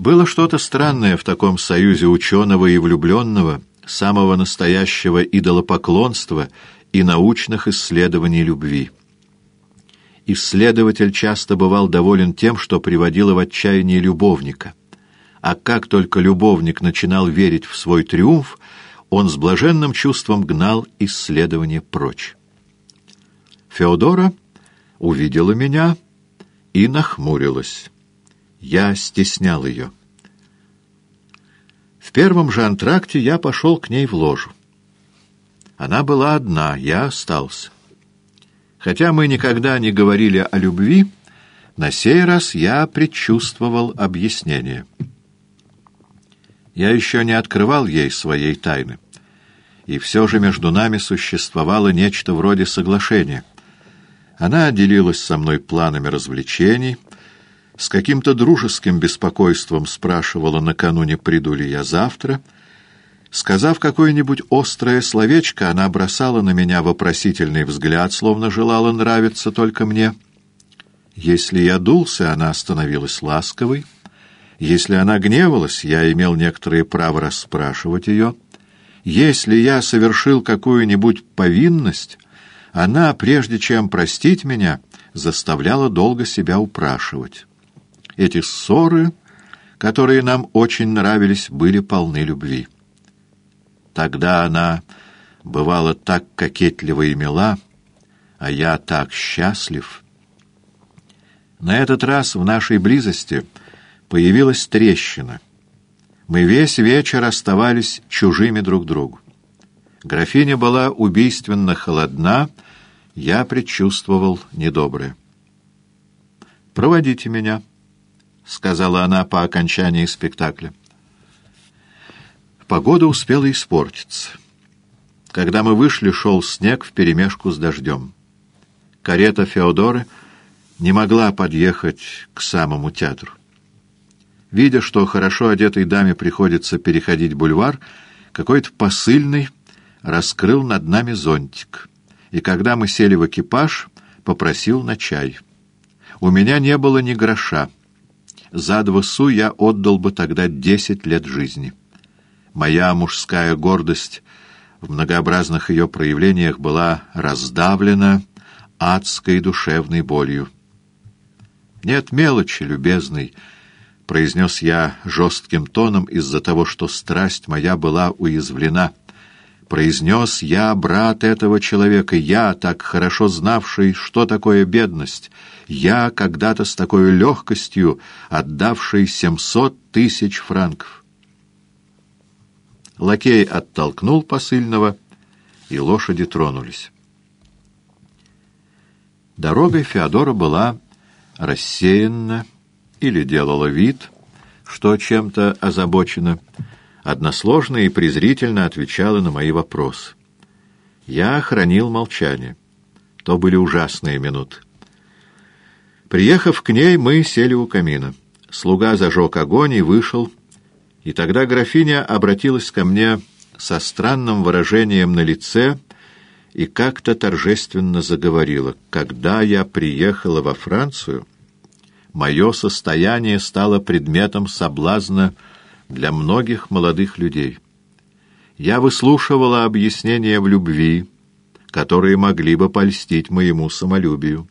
Было что-то странное в таком союзе ученого и влюбленного, самого настоящего идолопоклонства и научных исследований любви. Исследователь часто бывал доволен тем, что приводило в отчаяние любовника. А как только любовник начинал верить в свой триумф, он с блаженным чувством гнал исследование прочь. Феодора увидела меня и нахмурилась. Я стеснял ее. В первом же антракте я пошел к ней в ложу. Она была одна, я остался. Хотя мы никогда не говорили о любви, на сей раз я предчувствовал объяснение. Я еще не открывал ей своей тайны. И все же между нами существовало нечто вроде соглашения. Она делилась со мной планами развлечений, с каким-то дружеским беспокойством спрашивала накануне, приду ли я завтра. Сказав какое-нибудь острое словечко, она бросала на меня вопросительный взгляд, словно желала нравиться только мне. Если я дулся, она становилась ласковой — если она гневалась, я имел некоторое право расспрашивать ее. Если я совершил какую-нибудь повинность, она, прежде чем простить меня, заставляла долго себя упрашивать. Эти ссоры, которые нам очень нравились, были полны любви. Тогда она бывала так кокетлива и мила, а я так счастлив. На этот раз в нашей близости — появилась трещина. Мы весь вечер оставались чужими друг другу. Графиня была убийственно холодна, я предчувствовал недоброе. «Проводите меня», — сказала она по окончании спектакля. Погода успела испортиться. Когда мы вышли, шел снег вперемешку с дождем. Карета Феодоры не могла подъехать к самому театру. Видя, что хорошо одетой даме приходится переходить бульвар, какой-то посыльный раскрыл над нами зонтик. И когда мы сели в экипаж, попросил на чай. У меня не было ни гроша. За два су я отдал бы тогда десять лет жизни. Моя мужская гордость в многообразных ее проявлениях была раздавлена адской душевной болью. Нет мелочи, любезный, — произнес я жестким тоном из-за того, что страсть моя была уязвлена. Произнес я, брат этого человека, я, так хорошо знавший, что такое бедность, я, когда-то с такой легкостью отдавший семьсот тысяч франков. Лакей оттолкнул посыльного, и лошади тронулись. Дорогой Феодора была рассеянна, или делала вид, что чем-то озабочена, односложно и презрительно отвечала на мои вопросы. Я хранил молчание. То были ужасные минуты. Приехав к ней, мы сели у камина. Слуга зажег огонь и вышел, и тогда графиня обратилась ко мне со странным выражением на лице и как-то торжественно заговорила. «Когда я приехала во Францию...» мое состояние стало предметом соблазна для многих молодых людей. Я выслушивала объяснения в любви, которые могли бы польстить моему самолюбию.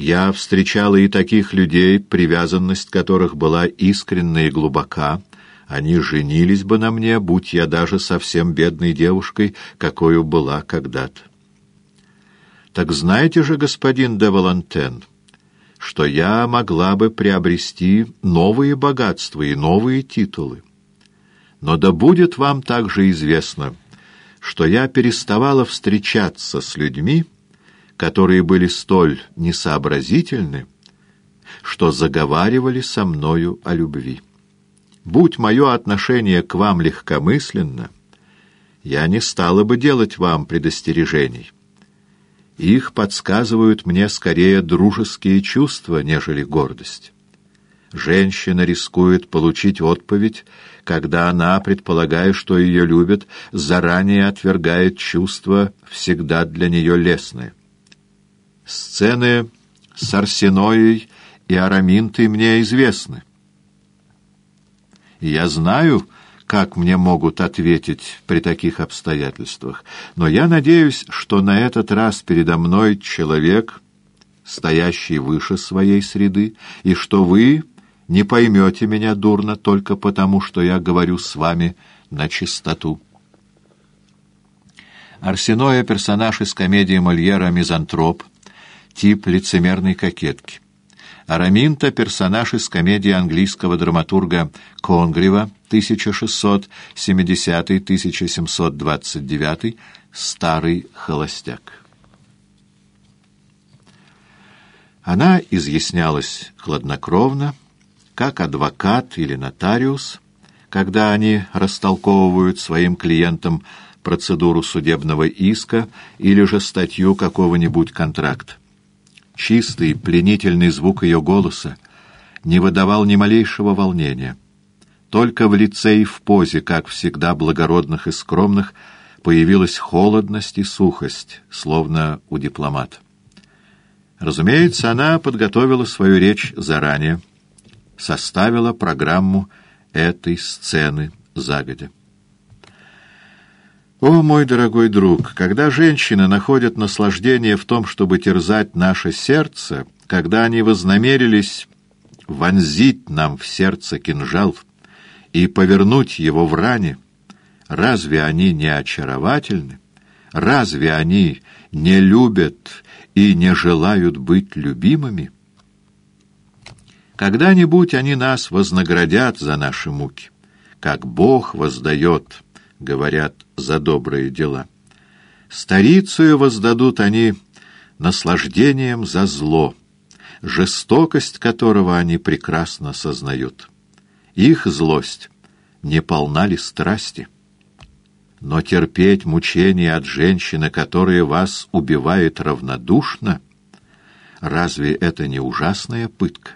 Я встречала и таких людей, привязанность которых была искренна и глубока. Они женились бы на мне, будь я даже совсем бедной девушкой, какой была когда-то. Так знаете же, господин де Валантен, что я могла бы приобрести новые богатства и новые титулы. Но да будет вам также известно, что я переставала встречаться с людьми, которые были столь несообразительны, что заговаривали со мною о любви. Будь мое отношение к вам легкомысленно, я не стала бы делать вам предостережений». Их подсказывают мне скорее дружеские чувства, нежели гордость. Женщина рискует получить отповедь, когда она, предполагая, что ее любят, заранее отвергает чувства, всегда для нее лестные. Сцены с Арсеноей и Араминтой мне известны. Я знаю, как мне могут ответить при таких обстоятельствах, но я надеюсь, что на этот раз передо мной человек, стоящий выше своей среды, и что вы не поймете меня дурно только потому, что я говорю с вами на чистоту. Арсеноя — персонаж из комедии Мольера «Мизантроп», тип лицемерной кокетки. Араминта — персонаж из комедии английского драматурга Конгрева 1670-1729 «Старый холостяк». Она изъяснялась хладнокровно, как адвокат или нотариус, когда они растолковывают своим клиентам процедуру судебного иска или же статью какого-нибудь контракта. Чистый, пленительный звук ее голоса не выдавал ни малейшего волнения. Только в лице и в позе, как всегда благородных и скромных, появилась холодность и сухость, словно у дипломата. Разумеется, она подготовила свою речь заранее, составила программу этой сцены загодя. О, мой дорогой друг, когда женщины находят наслаждение в том, чтобы терзать наше сердце, когда они вознамерились вонзить нам в сердце кинжал и повернуть его в ране, разве они не очаровательны? Разве они не любят и не желают быть любимыми? Когда-нибудь они нас вознаградят за наши муки, как Бог воздает говорят, за добрые дела. Старицию воздадут они наслаждением за зло, жестокость которого они прекрасно сознают. Их злость не полна ли страсти? Но терпеть мучения от женщины, которая вас убивает равнодушно, разве это не ужасная пытка?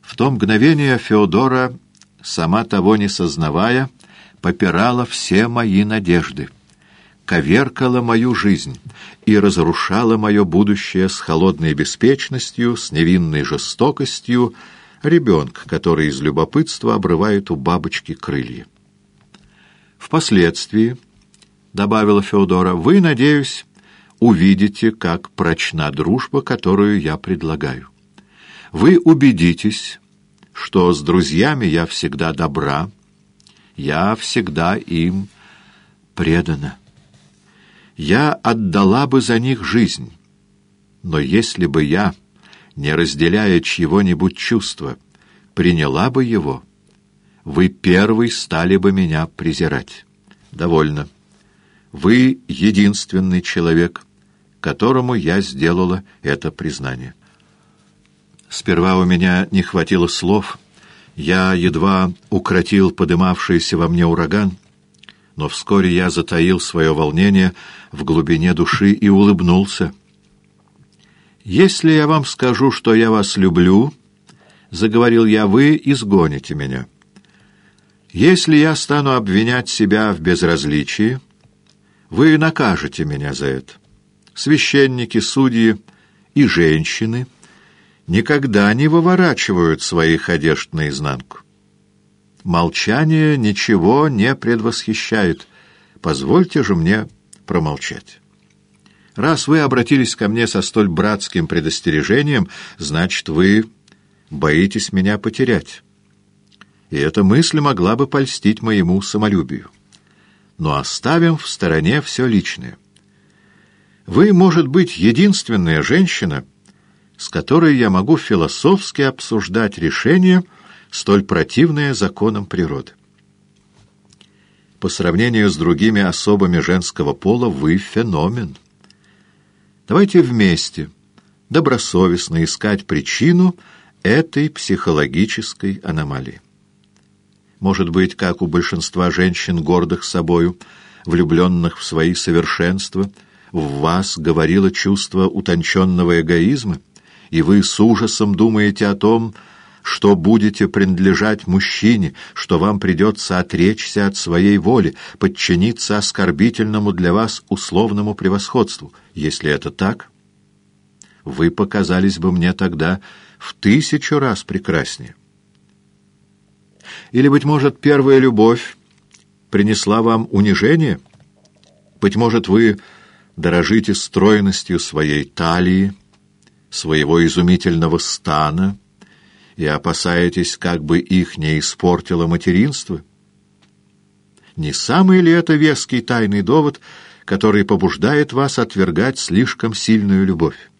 В то мгновение Феодора, сама того не сознавая, попирала все мои надежды, коверкала мою жизнь и разрушала мое будущее с холодной беспечностью, с невинной жестокостью ребенка, который из любопытства обрывает у бабочки крылья. Впоследствии, — добавила Феодора, — вы, надеюсь, увидите, как прочна дружба, которую я предлагаю. Вы убедитесь, что с друзьями я всегда добра, я всегда им предана. Я отдала бы за них жизнь, но если бы я, не разделяя чьего-нибудь чувства, приняла бы его, вы первый стали бы меня презирать. Довольно. Вы единственный человек, которому я сделала это признание. Сперва у меня не хватило слов — я едва укротил подымавшийся во мне ураган, но вскоре я затаил свое волнение в глубине души и улыбнулся. «Если я вам скажу, что я вас люблю, — заговорил я, — вы изгоните меня. Если я стану обвинять себя в безразличии, вы накажете меня за это. Священники, судьи и женщины — никогда не выворачивают своих одежд наизнанку. Молчание ничего не предвосхищает. Позвольте же мне промолчать. Раз вы обратились ко мне со столь братским предостережением, значит, вы боитесь меня потерять. И эта мысль могла бы польстить моему самолюбию. Но оставим в стороне все личное. Вы, может быть, единственная женщина — с которой я могу философски обсуждать решение, столь противное законам природы. По сравнению с другими особами женского пола вы феномен. Давайте вместе добросовестно искать причину этой психологической аномалии. Может быть, как у большинства женщин, гордых собою, влюбленных в свои совершенства, в вас говорило чувство утонченного эгоизма, и вы с ужасом думаете о том, что будете принадлежать мужчине, что вам придется отречься от своей воли, подчиниться оскорбительному для вас условному превосходству. Если это так, вы показались бы мне тогда в тысячу раз прекраснее. Или, быть может, первая любовь принесла вам унижение? Быть может, вы дорожите стройностью своей талии, своего изумительного стана и опасаетесь, как бы их не испортило материнство? Не самый ли это веский тайный довод, который побуждает вас отвергать слишком сильную любовь?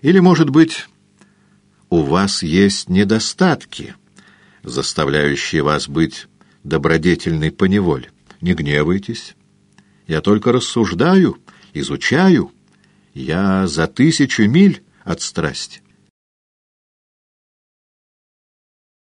Или, может быть, у вас есть недостатки, заставляющие вас быть добродетельной поневоле? Не гневайтесь. Я только рассуждаю, изучаю. Я за тысячу миль от страсти.